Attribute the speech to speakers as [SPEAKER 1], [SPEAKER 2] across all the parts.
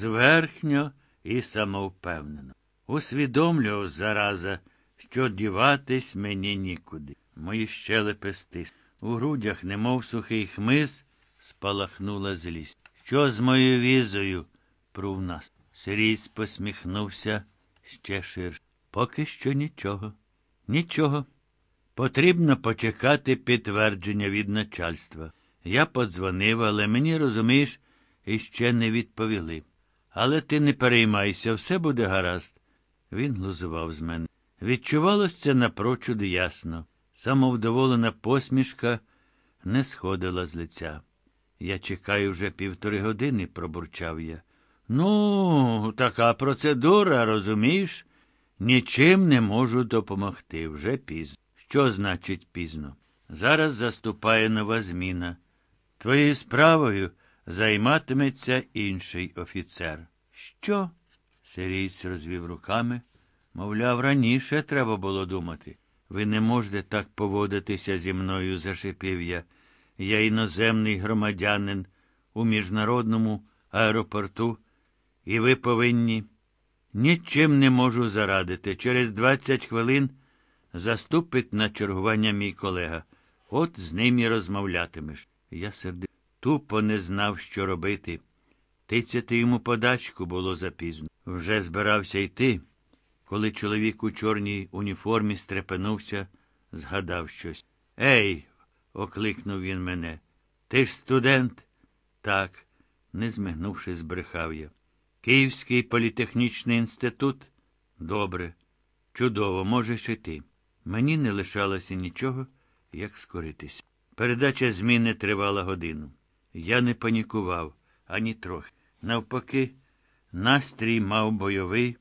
[SPEAKER 1] зверхньо і самовпевнено. Усвідомлював зараза, що діватись мені нікуди. Мої щелепи стис. У грудях, немов сухий хмиз, спалахнула злість. Що з моєю візою? прув нас. Сирійць посміхнувся ще ширше. Поки що нічого. Нічого. Потрібно почекати підтвердження від начальства. Я подзвонив, але мені, розумієш, іще не відповіли. Але ти не переймайся, все буде гаразд. Він глузував з мене. Відчувалося це напрочуд ясно. Самовдоволена посмішка не сходила з лиця. Я чекаю вже півтори години, пробурчав я. Ну, така процедура, розумієш? Нічим не можу допомогти. Вже пізно. Що значить пізно? Зараз заступає нова зміна. Твоєю справою займатиметься інший офіцер. Що? Сирійць розвів руками. Мовляв, раніше треба було думати. Ви не можете так поводитися зі мною, зашипів я. Я іноземний громадянин у міжнародному аеропорту, і ви повинні. Нічим не можу зарадити. Через 20 хвилин заступить на чергування мій колега. От з ним і розмовлятимеш. Я серди тупо не знав, що робити. Тицяти йому подачку було запізно. Вже збирався йти, коли чоловік у чорній уніформі стрепенувся, згадав щось. Ей, окликнув він мене. Ти ж студент? Так, не змигнувши, збрехав я. Київський політехнічний інститут? Добре. Чудово, можеш і ти. Мені не лишалося нічого, як скоритися. Передача зміни тривала годину. Я не панікував ані трохи. Навпаки, настрій мав бойовий,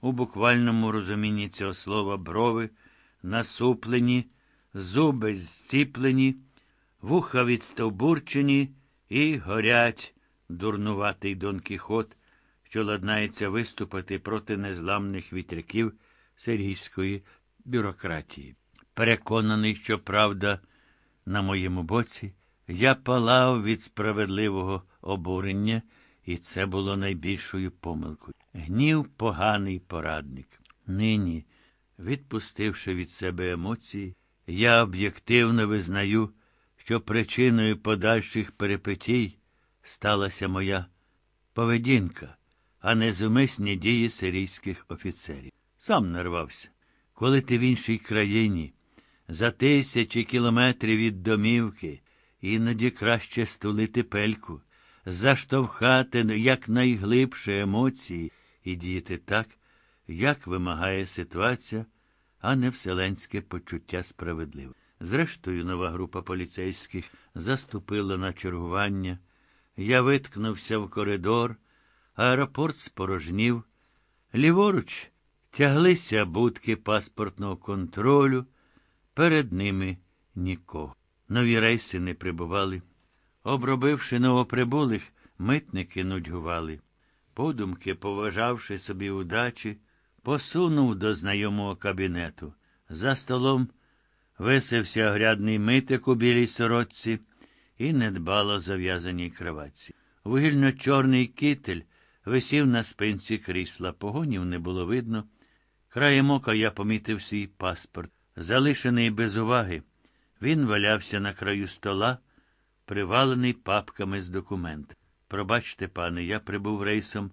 [SPEAKER 1] у буквальному розумінні цього слова брови, насуплені, зуби зціплені, вуха відстовбурчені і горять дурнуватий Дон Кіхот, що ладнається виступити проти незламних вітряків сирійської бюрократії. Переконаний, що правда на моєму боці, я палав від справедливого обурення, і це було найбільшою помилкою. Гнів поганий порадник. Нині, відпустивши від себе емоції, я об'єктивно визнаю, що причиною подальших перипетій сталася моя поведінка, а не зумисні дії сирійських офіцерів. Сам нарвався. Коли ти в іншій країні, за тисячі кілометрів від домівки, іноді краще стулити пельку, заштовхати якнайглибше емоції і діяти так, як вимагає ситуація, а не вселенське почуття справедливе. Зрештою, нова група поліцейських заступила на чергування. Я виткнувся в коридор, аеропорт спорожнів. Ліворуч тяглися будки паспортного контролю, перед ними нікого. Нові рейси не прибували. Обробивши новоприбулих, митники нудьгували. Подумки, поважавши собі удачі, посунув до знайомого кабінету. За столом висився грядний митик у білій сорочці і недбало зав'язаній кроватці. Вугільно-чорний китель висів на спинці крісла. Погонів не було видно. Краєм ока я помітив свій паспорт. Залишений без уваги, він валявся на краю стола, привалений папками з документами. Пробачте, пане, я прибув рейсом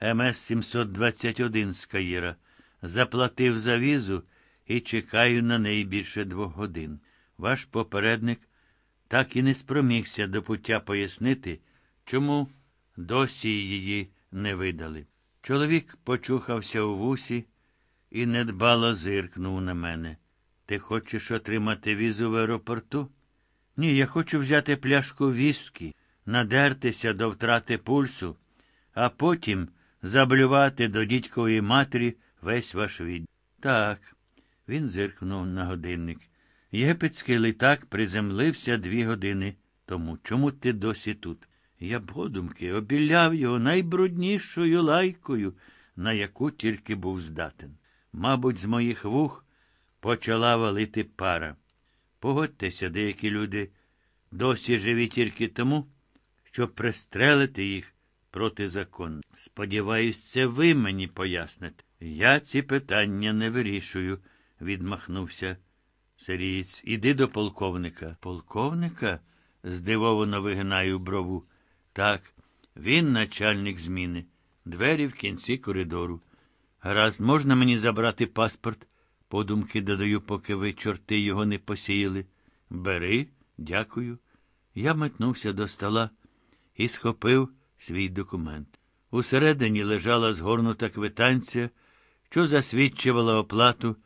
[SPEAKER 1] МС-721 з Каїра, заплатив за візу і чекаю на неї більше двох годин. Ваш попередник так і не спромігся до пуття пояснити, чому досі її не видали. Чоловік почухався у вусі і недбало зиркнув на мене. Ти хочеш отримати візу в аеропорту? Ні, я хочу взяти пляшку віскі, надертися до втрати пульсу, а потім заблювати до дідькової матері весь ваш від. Так, він зиркнув на годинник. Єгипетський літак приземлився дві години тому. Чому ти досі тут? Я подумки обіляв його найбруднішою лайкою, на яку тільки був здатен. Мабуть, з моїх вух почала валити пара. Погодьтеся, деякі люди досі живі тільки тому, щоб пристрелити їх протизаконно. Сподіваюсь, це ви мені поясните. Я ці питання не вирішую, відмахнувся. Сирієць, іди до полковника. Полковника? здивовано вигинаю брову. Так, він начальник зміни. Двері в кінці коридору. Гаразд, можна мені забрати паспорт? Подумки додаю, поки ви, чорти, його не посіяли. Бери, дякую. Я метнувся до стола і схопив свій документ. Усередині лежала згорнута квитанція, що засвідчувала оплату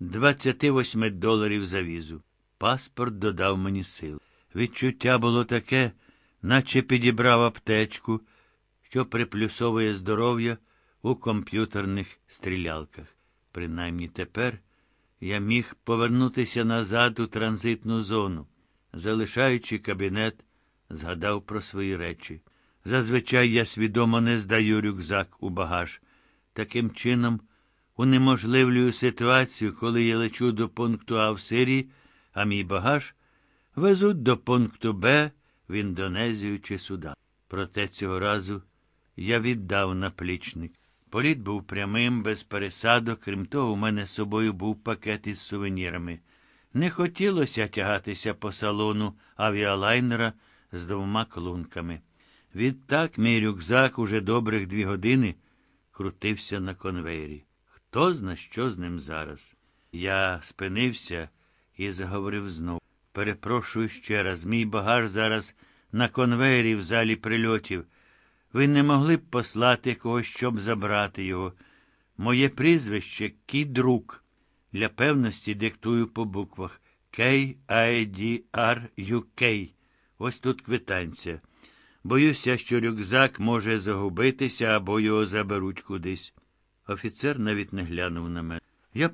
[SPEAKER 1] 28 доларів за візу. Паспорт додав мені сил. Відчуття було таке, наче підібрав аптечку, що приплюсовує здоров'я у комп'ютерних стрілялках. Принаймні тепер я міг повернутися назад у транзитну зону. Залишаючи кабінет, згадав про свої речі. Зазвичай я свідомо не здаю рюкзак у багаж. Таким чином, унеможливлюю ситуацію, коли я лечу до пункту А в Сирії, а мій багаж везуть до пункту Б в Індонезію чи Судан. Проте цього разу я віддав наплічник. Політ був прямим, без пересадок, крім того, у мене з собою був пакет із сувенірами. Не хотілося тягатися по салону авіалайнера з двома клунками. Відтак мій рюкзак уже добрих дві години крутився на конвейері. Хто зна, що з ним зараз? Я спинився і заговорив знову. Перепрошую ще раз, мій багаж зараз на конвейері в залі прильотів. Ви не могли б послати когось, щоб забрати його. Моє прізвище Кідрук. Для певності диктую по буквах K-I-D-R-U-K. Ось тут квитанція. Боюся, що рюкзак може загубитися або його заберуть кудись. Офіцер навіть не глянув на мене. Я